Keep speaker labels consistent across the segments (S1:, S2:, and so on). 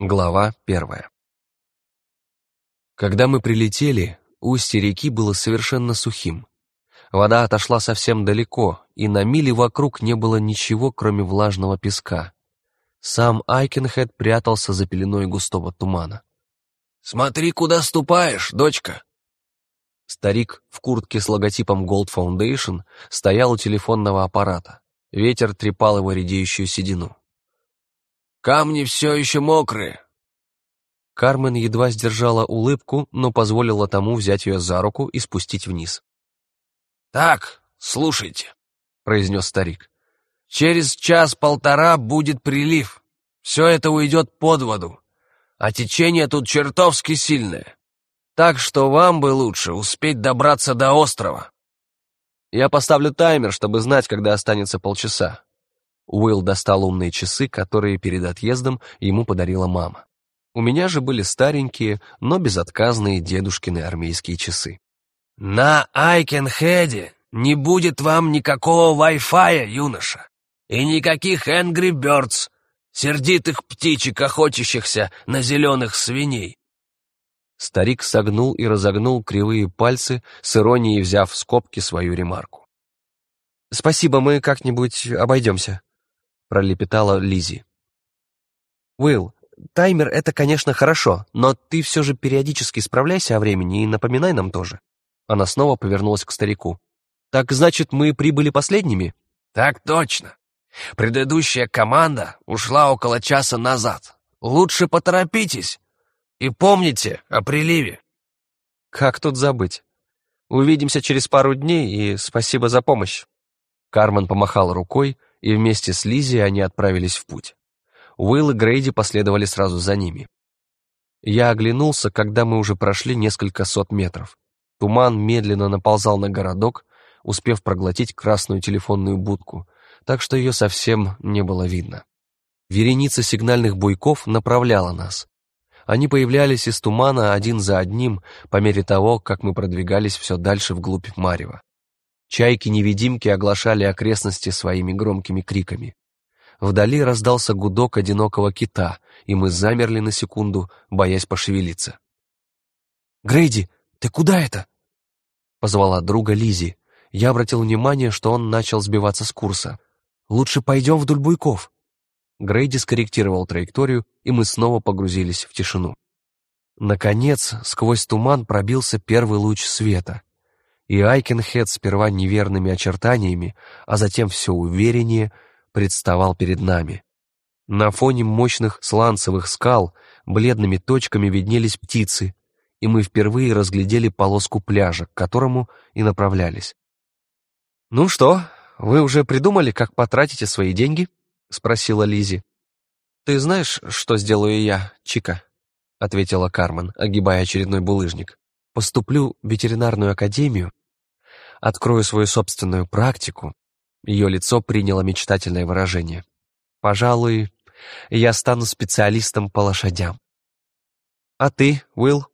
S1: Глава первая. Когда мы прилетели, устье реки было совершенно сухим. Вода отошла совсем далеко, и на миле вокруг не было ничего, кроме влажного песка. Сам Айкенхед прятался за пеленой густого тумана.
S2: «Смотри, куда ступаешь, дочка!»
S1: Старик в куртке с логотипом Gold Foundation стоял у телефонного аппарата. Ветер трепал его редеющую седину.
S2: «Камни все еще мокрые!»
S1: Кармен едва сдержала улыбку, но позволила тому взять ее за руку и спустить вниз.
S2: «Так, слушайте», — произнес старик. «Через час-полтора будет прилив. Все это уйдет под воду, а течение тут чертовски сильное. Так что вам бы лучше успеть добраться до острова».
S1: «Я поставлю таймер, чтобы знать, когда останется полчаса». Уилл достал умные часы, которые перед отъездом ему подарила мама. У меня же были старенькие, но безотказные дедушкины армейские часы.
S2: «На Айкенхеде не будет вам никакого Wi-Fi, юноша, и никаких Angry Birds, сердитых птичек, охотящихся на зеленых свиней».
S1: Старик согнул и разогнул кривые пальцы, с иронией взяв в скобки свою ремарку. «Спасибо, мы как-нибудь обойдемся», — пролепетала Лизи. «Уилл, Таймер — это, конечно, хорошо, но ты все же периодически справляйся о времени и напоминай нам тоже». Она снова повернулась к старику. «Так значит, мы прибыли последними?»
S2: «Так точно. Предыдущая команда ушла около часа назад. Лучше поторопитесь. И помните о приливе».
S1: «Как тут забыть? Увидимся через пару дней, и спасибо за помощь». Кармен помахал рукой, и вместе с Лизи они отправились в путь. Уилл и Грейди последовали сразу за ними. Я оглянулся, когда мы уже прошли несколько сот метров. Туман медленно наползал на городок, успев проглотить красную телефонную будку, так что ее совсем не было видно. Вереница сигнальных буйков направляла нас. Они появлялись из тумана один за одним по мере того, как мы продвигались все дальше вглубь Марева. Чайки-невидимки оглашали окрестности своими громкими криками. Вдали раздался гудок одинокого кита, и мы замерли на секунду, боясь пошевелиться. «Грейди, ты куда это?» Позвала друга Лизи. Я обратил внимание, что он начал сбиваться с курса. «Лучше пойдем вдоль буйков». Грейди скорректировал траекторию, и мы снова погрузились в тишину. Наконец, сквозь туман пробился первый луч света, и Айкенхед сперва неверными очертаниями, а затем все увереннее — представал перед нами. На фоне мощных сланцевых скал бледными точками виднелись птицы, и мы впервые разглядели полоску пляжа, к которому и направлялись. «Ну что, вы уже придумали, как потратите свои деньги?» — спросила Лизи. «Ты знаешь, что сделаю я, Чика?» — ответила Кармен, огибая очередной булыжник. «Поступлю в ветеринарную академию, открою свою собственную практику, ее лицо приняло мечтательное выражение. «Пожалуй, я стану специалистом по лошадям». «А ты, Уилл?»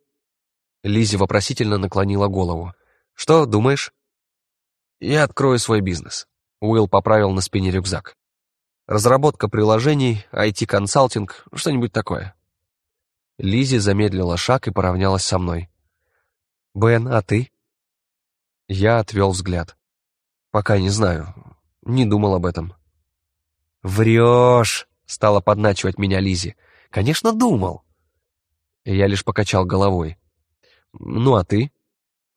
S1: Лизи вопросительно наклонила голову. «Что думаешь?» «Я открою свой бизнес». Уилл поправил на спине рюкзак. «Разработка приложений, IT-консалтинг, что-нибудь такое». Лизи замедлила шаг и поравнялась со мной. «Бен, а ты?» Я отвел взгляд. «Пока не знаю. Не думал об этом. «Врешь!» — стала подначивать меня Лизи. «Конечно, думал!» Я лишь покачал головой. «Ну а ты?»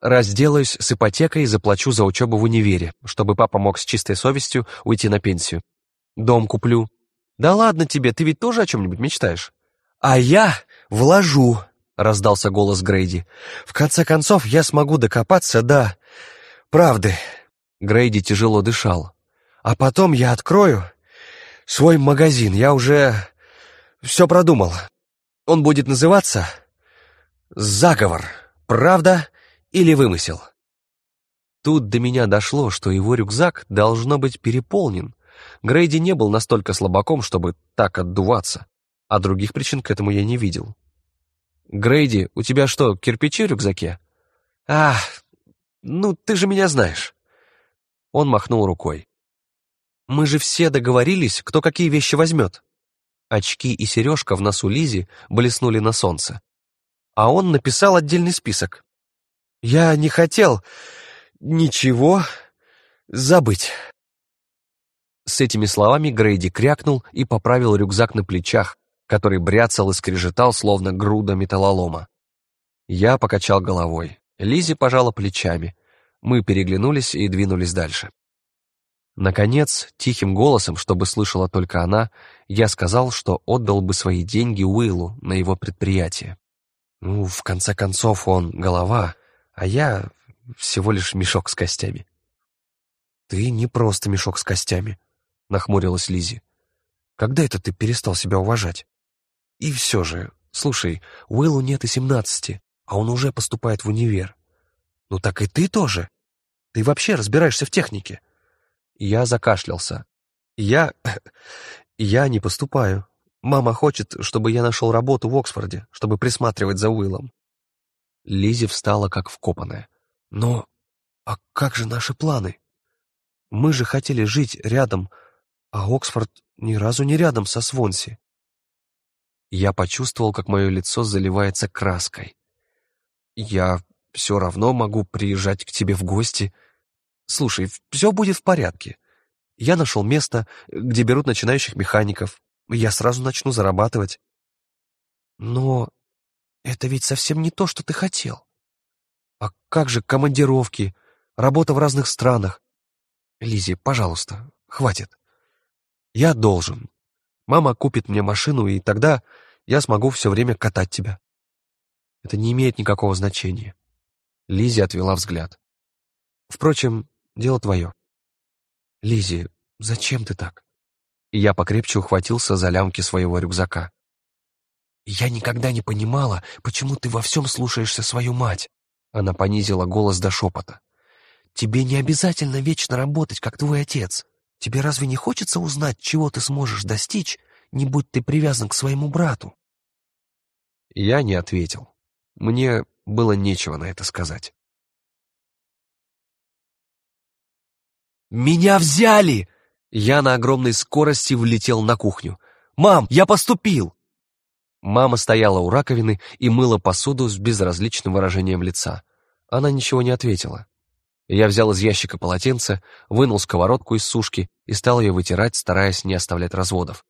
S1: «Разделаюсь с ипотекой и заплачу за учебу в универе, чтобы папа мог с чистой совестью уйти на пенсию. Дом куплю». «Да ладно тебе, ты ведь тоже о чем-нибудь мечтаешь?» «А я вложу!» — раздался голос Грейди. «В конце концов, я смогу докопаться до... правды». Грейди тяжело дышал. А потом я открою свой магазин. Я уже все продумал. Он будет называться «Заговор. Правда или вымысел?» Тут до меня дошло, что его рюкзак должно быть переполнен. Грейди не был настолько слабаком, чтобы так отдуваться, а других причин к этому я не видел. «Грейди, у тебя что, кирпичи в рюкзаке?» «А, ну ты же меня знаешь». Он махнул рукой. Мы же все договорились, кто какие вещи возьмет. Очки и сережка в носу Лизи блеснули на солнце. А он написал отдельный список. «Я не хотел ничего забыть». С этими словами Грейди крякнул и поправил рюкзак на плечах, который бряцал и скрежетал, словно груда металлолома. Я покачал головой. Лизи пожала плечами. Мы переглянулись и двинулись дальше. Наконец, тихим голосом, чтобы слышала только она, я сказал, что отдал бы свои деньги Уиллу на его предприятие. Ну, в конце концов, он голова, а я всего лишь мешок с костями. «Ты не просто мешок с костями», — нахмурилась Лизи. «Когда это ты перестал себя уважать? И все же, слушай, Уиллу нет и семнадцати, а он уже поступает в универ. Ну так и ты тоже. Ты вообще разбираешься в технике». Я закашлялся. «Я... я не поступаю. Мама хочет, чтобы я нашел работу в Оксфорде, чтобы присматривать за Уиллом». Лизи встала как вкопанная. «Но... а как же наши планы? Мы же хотели жить рядом, а Оксфорд ни разу не рядом со Свонси». Я почувствовал, как мое лицо заливается краской. «Я все равно могу приезжать к тебе в гости», Слушай, все будет в порядке. Я нашел место, где берут начинающих механиков. Я сразу начну зарабатывать. Но это ведь совсем не то, что ты хотел. А как же командировки, работа в разных странах? Лизи, пожалуйста, хватит. Я должен. Мама купит мне машину, и тогда я смогу все время катать тебя. Это не имеет никакого значения. Лизи отвела взгляд. Впрочем, Дело твое. Лизи, зачем ты так? я покрепче ухватился за лямки своего рюкзака. Я никогда не понимала, почему ты во всем слушаешься свою мать. Она понизила голос до шепота. Тебе не обязательно вечно работать, как твой отец. Тебе разве не хочется узнать, чего ты сможешь достичь, не будь ты привязан к своему брату? Я не ответил. Мне было нечего на это сказать. «Меня взяли!» Я на огромной скорости влетел на кухню. «Мам, я поступил!» Мама стояла у раковины и мыла посуду с безразличным выражением лица. Она ничего не ответила. Я взял из ящика полотенце, вынул сковородку из сушки и стал ее вытирать, стараясь не оставлять разводов.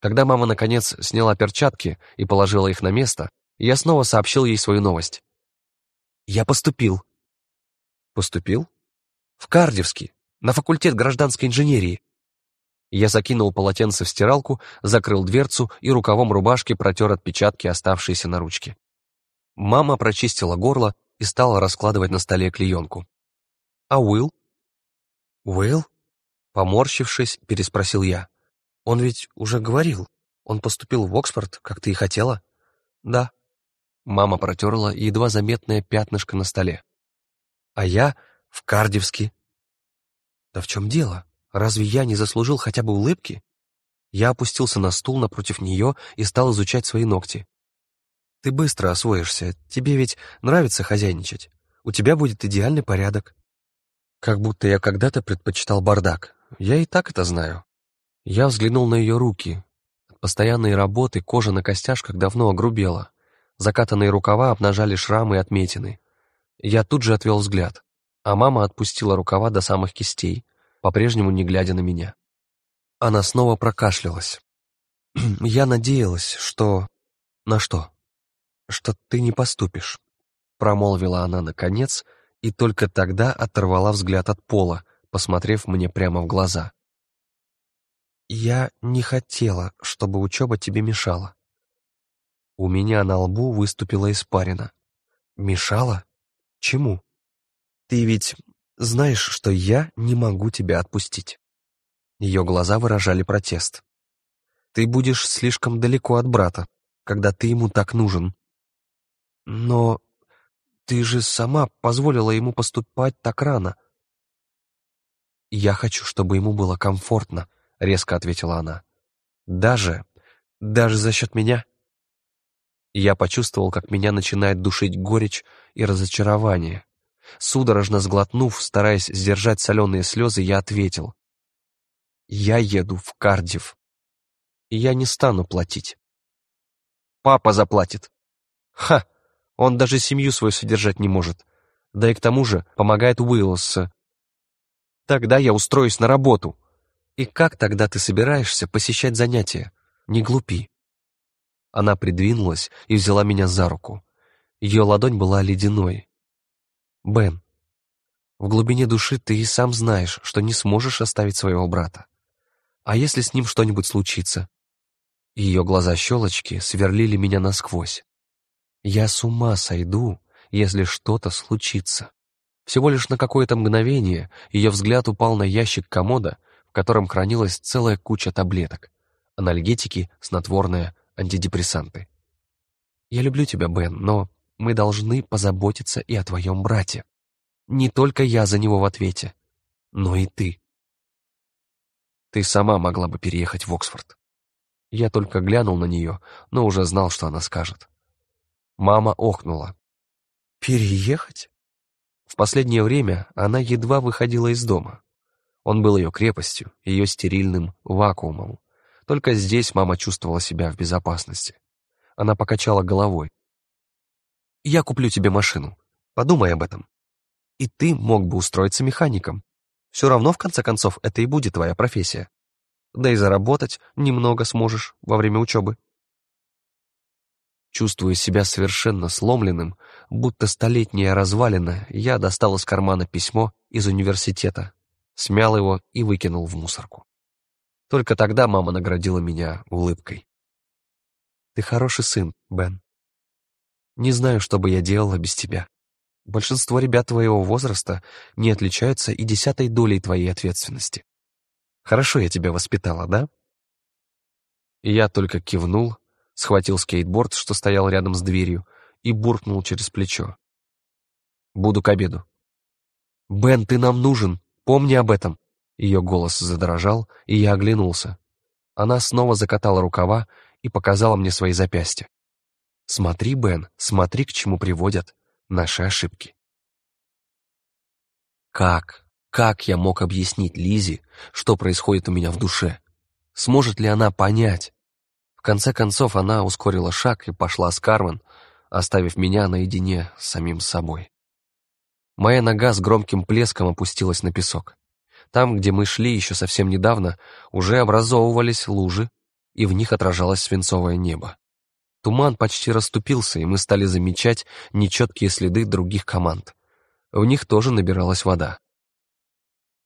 S1: Когда мама, наконец, сняла перчатки и положила их на место, я снова сообщил ей свою новость. «Я поступил». «Поступил?» «В Кардевский на факультет гражданской инженерии. Я закинул полотенце в стиралку, закрыл дверцу и рукавом рубашки протер отпечатки, оставшиеся на ручке. Мама прочистила горло и стала раскладывать на столе клеенку. «А Уилл?» «Уилл?» Поморщившись, переспросил я. «Он ведь уже говорил. Он поступил в Оксфорд, как ты и хотела?» «Да». Мама протерла едва заметное пятнышко на столе. «А я в Кардивске, да в чем дело? Разве я не заслужил хотя бы улыбки? Я опустился на стул напротив нее и стал изучать свои ногти. Ты быстро освоишься, тебе ведь нравится хозяйничать. У тебя будет идеальный порядок. Как будто я когда-то предпочитал бардак. Я и так это знаю. Я взглянул на ее руки. От постоянной работы кожа на костяшках давно огрубела. Закатанные рукава обнажали шрамы и отметины. Я тут же отвел взгляд а мама отпустила рукава до самых кистей, по-прежнему не глядя на меня. Она снова прокашлялась. «Я надеялась, что...» «На что?» «Что ты не поступишь», — промолвила она наконец, и только тогда оторвала взгляд от пола, посмотрев мне прямо в глаза. «Я не хотела, чтобы учеба тебе мешала». У меня на лбу выступила испарина. «Мешала? Чему?» Ты ведь знаешь, что я не могу тебя отпустить. Ее глаза выражали протест. Ты будешь слишком далеко от брата, когда ты ему так нужен. Но ты же сама позволила ему поступать так рано. Я хочу, чтобы ему было комфортно, резко ответила она. Даже, даже за счет меня. Я почувствовал, как меня начинает душить горечь и разочарование. Судорожно сглотнув, стараясь сдержать соленые слезы, я ответил. «Я еду в Кардив». я не стану платить. Папа заплатит. Ха! Он даже семью свою содержать не может. Да и к тому же помогает Уиллос. Тогда я устроюсь на работу. И как тогда ты собираешься посещать занятия? Не глупи. Она придвинулась и взяла меня за руку. Ее ладонь была ледяной. «Бен, в глубине души ты и сам знаешь, что не сможешь оставить своего брата. А если с ним что-нибудь случится? Ее глаза-щелочки сверлили меня насквозь. Я с ума сойду, если что-то случится. Всего лишь на какое-то мгновение ее взгляд упал на ящик комода, в котором хранилась целая куча таблеток. Анальгетики, снотворное, антидепрессанты. Я люблю тебя, Бен, но мы должны позаботиться и о твоем брате. Не только я за него в ответе, но и ты. Ты сама могла бы переехать в Оксфорд. Я только глянул на нее, но уже знал, что она скажет. Мама охнула. «Переехать?» В последнее время она едва выходила из дома. Он был ее крепостью, ее стерильным вакуумом. Только здесь мама чувствовала себя в безопасности. Она покачала головой. «Я куплю тебе машину. Подумай об этом и ты мог бы устроиться механиком. Все равно, в конце концов, это и будет твоя профессия. Да и заработать немного сможешь во время учебы. Чувствуя себя совершенно сломленным, будто столетняя развалина, я достал из кармана письмо из университета, смял его и выкинул в мусорку. Только тогда мама наградила меня улыбкой. «Ты хороший сын, Бен. Не знаю, что бы я делала без тебя». Большинство ребят твоего возраста не отличаются и десятой долей твоей ответственности. Хорошо я тебя воспитала, да? Я только кивнул, схватил скейтборд, что стоял рядом с дверью, и буркнул через плечо. Буду к обеду. «Бен, ты нам нужен, помни об этом!» Ее голос задрожал, и я оглянулся. Она снова закатала рукава и показала мне свои запястья. «Смотри, Бен, смотри, к чему приводят наши ошибки. Как, как я мог объяснить Лизе, что происходит у меня в душе? Сможет ли она понять? В конце концов, она ускорила шаг и пошла с Кармен, оставив меня наедине с самим собой. Моя нога с громким плеском опустилась на песок. Там, где мы шли еще совсем недавно, уже образовывались лужи, и в них отражалось свинцовое небо. Туман почти расступился, и мы стали замечать нечеткие следы других команд. В них тоже набиралась вода.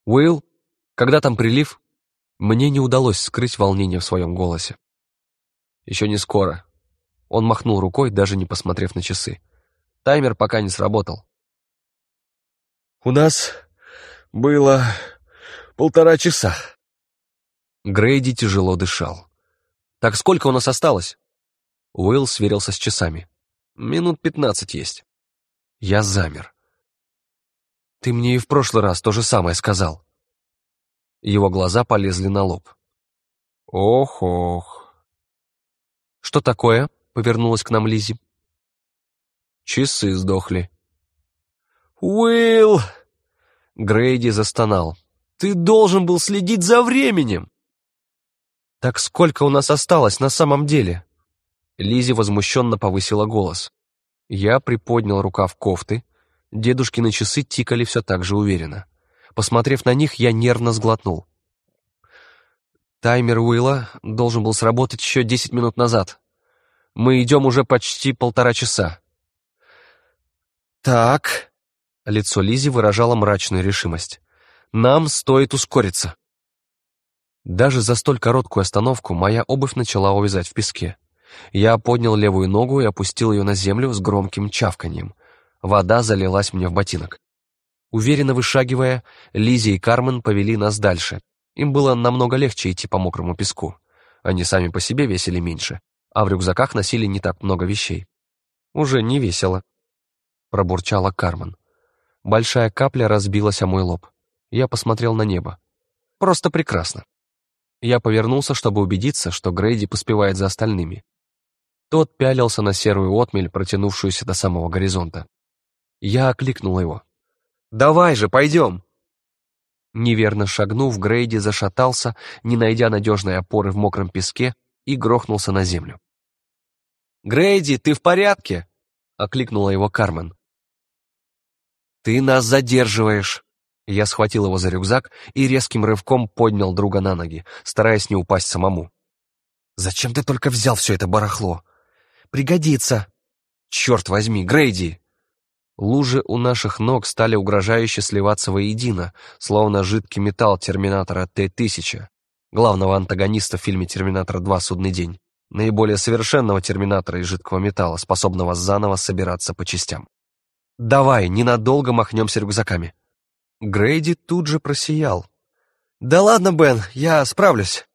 S1: «Уилл, когда там прилив?» Мне не удалось скрыть волнение в своем голосе. «Еще не скоро». Он махнул рукой, даже не посмотрев на часы. Таймер пока не сработал.
S2: «У нас было полтора часа».
S1: Грейди тяжело дышал. «Так сколько у нас осталось?» Уилл сверился с часами. «Минут пятнадцать есть». Я замер. «Ты мне и в прошлый раз то же самое сказал». Его глаза полезли на лоб. «Ох-ох». «Что такое?» — повернулась к нам Лизи. «Часы сдохли».
S2: «Уилл!»
S1: Грейди застонал.
S2: «Ты должен был следить за временем!»
S1: «Так сколько у нас осталось на самом деле?» Лизи возмущенно повысила голос. Я приподнял рукав кофты. Дедушкины часы тикали все так же уверенно. Посмотрев на них, я нервно сглотнул. Таймер Уилла должен был сработать еще десять минут назад. Мы идем уже почти полтора часа.
S2: «Так...»
S1: — лицо Лизи выражало мрачную решимость. «Нам стоит ускориться». Даже за столь короткую остановку моя обувь начала увязать в песке. Я поднял левую ногу и опустил ее на землю с громким чавканьем. Вода залилась мне в ботинок. Уверенно вышагивая, Лизи и Кармен повели нас дальше. Им было намного легче идти по мокрому песку. Они сами по себе весили меньше, а в рюкзаках носили не так много вещей. «Уже не весело», — пробурчала Кармен. Большая капля разбилась о мой лоб. Я посмотрел на небо. «Просто прекрасно». Я повернулся, чтобы убедиться, что Грейди поспевает за остальными. Тот пялился на серую отмель, протянувшуюся до самого горизонта. Я окликнул его. «Давай же, пойдем!» Неверно шагнув, Грейди зашатался, не найдя надежной опоры в мокром песке, и грохнулся на землю. «Грейди, ты в порядке?» — окликнула его Кармен. «Ты нас задерживаешь!» Я схватил его за рюкзак и резким рывком поднял друга на ноги, стараясь не упасть самому. «Зачем ты только взял все это барахло? Пригодится!» «Черт возьми, Грейди!» Лужи у наших ног стали угрожающе сливаться воедино, словно жидкий металл Терминатора Т-1000, главного антагониста в фильме «Терминатор 2. Судный день», наиболее совершенного Терминатора из жидкого металла, способного заново собираться по частям. «Давай, ненадолго махнемся рюкзаками». Грейди тут же просиял. «Да ладно, Бен, я справлюсь».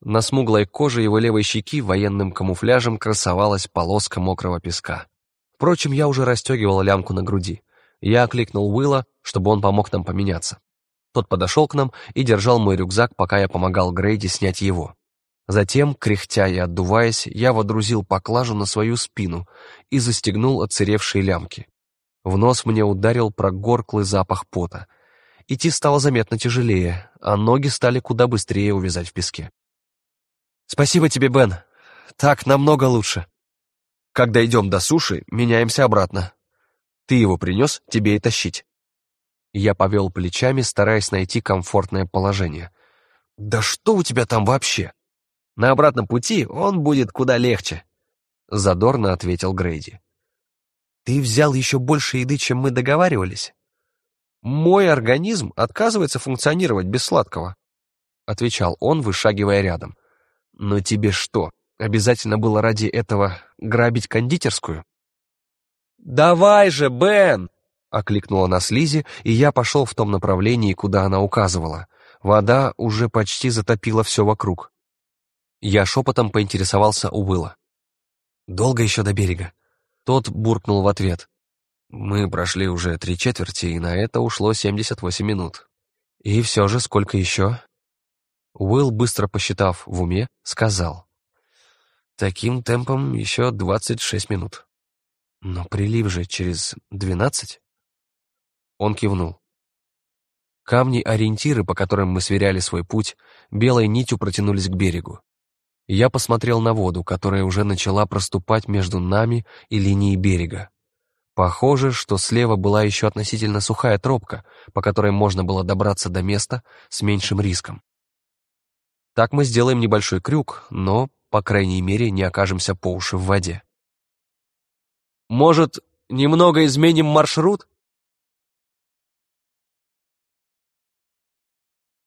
S1: На смуглой коже его левой щеки военным камуфляжем красовалась полоска мокрого песка. Впрочем, я уже расстегивал лямку на груди. Я окликнул Уилла, чтобы он помог нам поменяться. Тот подошел к нам и держал мой рюкзак, пока я помогал Грейди снять его. Затем, кряхтя и отдуваясь, я водрузил поклажу на свою спину и застегнул отсыревшие лямки. В нос мне ударил прогорклый запах пота. Идти стало заметно тяжелее, а ноги стали куда быстрее увязать в песке. «Спасибо тебе, Бен. Так намного лучше», когда идем до суши, меняемся обратно. Ты его принес, тебе и тащить. Я повел плечами, стараясь найти комфортное положение. Да что у тебя там вообще? На обратном пути он будет куда легче. Задорно ответил Грейди. Ты взял еще больше еды, чем мы договаривались? Мой организм отказывается функционировать без сладкого, отвечал он, вышагивая рядом. Но тебе что, Обязательно было ради этого грабить кондитерскую? «Давай же, Бен!» — окликнула нас Лизи, и я пошел в том направлении, куда она указывала. Вода уже почти затопила все вокруг. Я шепотом поинтересовался у Уилла. «Долго еще до берега?» Тот буркнул в ответ. «Мы прошли уже три четверти, и на это ушло 78 минут. И все же сколько еще?» Уилл, быстро посчитав в уме, сказал. Таким темпом еще 26 минут. Но прилив же через 12? Он кивнул. Камни-ориентиры, по которым мы сверяли свой путь, белой нитью протянулись к берегу. Я посмотрел на воду, которая уже начала проступать между нами и линией берега. Похоже, что слева была еще относительно сухая тропка, по которой можно было добраться до места с меньшим риском. Так мы сделаем небольшой крюк, но по крайней мере, не окажемся по уши в воде. «Может, немного изменим маршрут?»